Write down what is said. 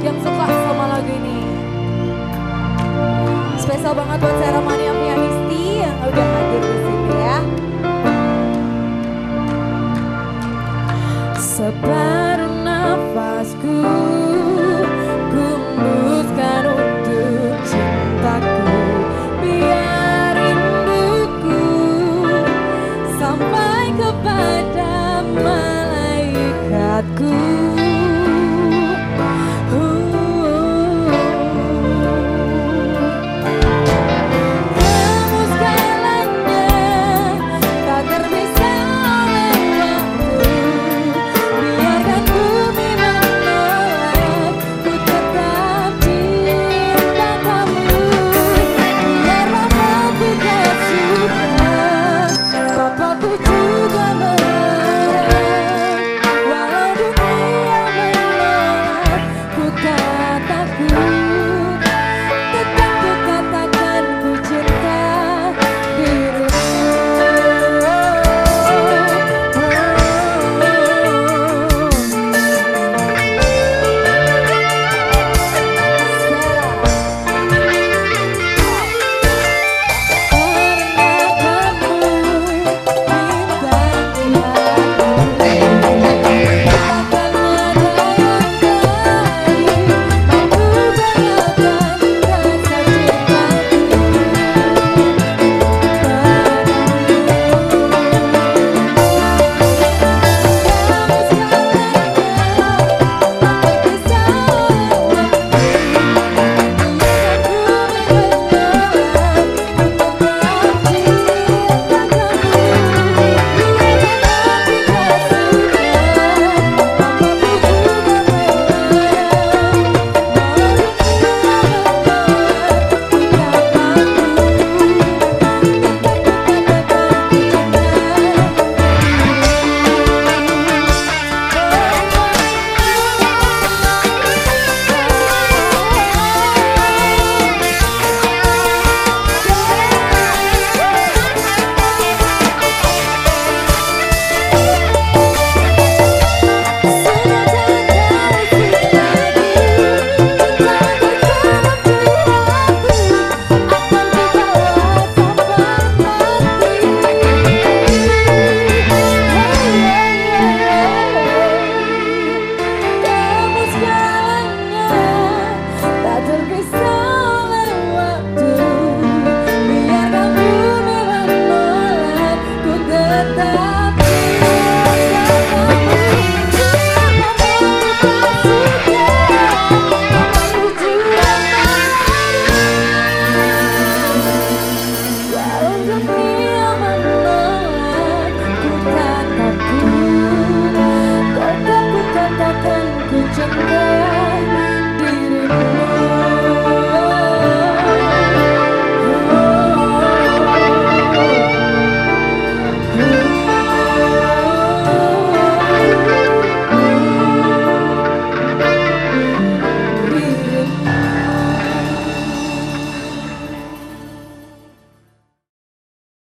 yang suka sama lagu ini. Spesial banget buat Seremania Pianisti yang udah hadir di sini ya. Separuh nafasku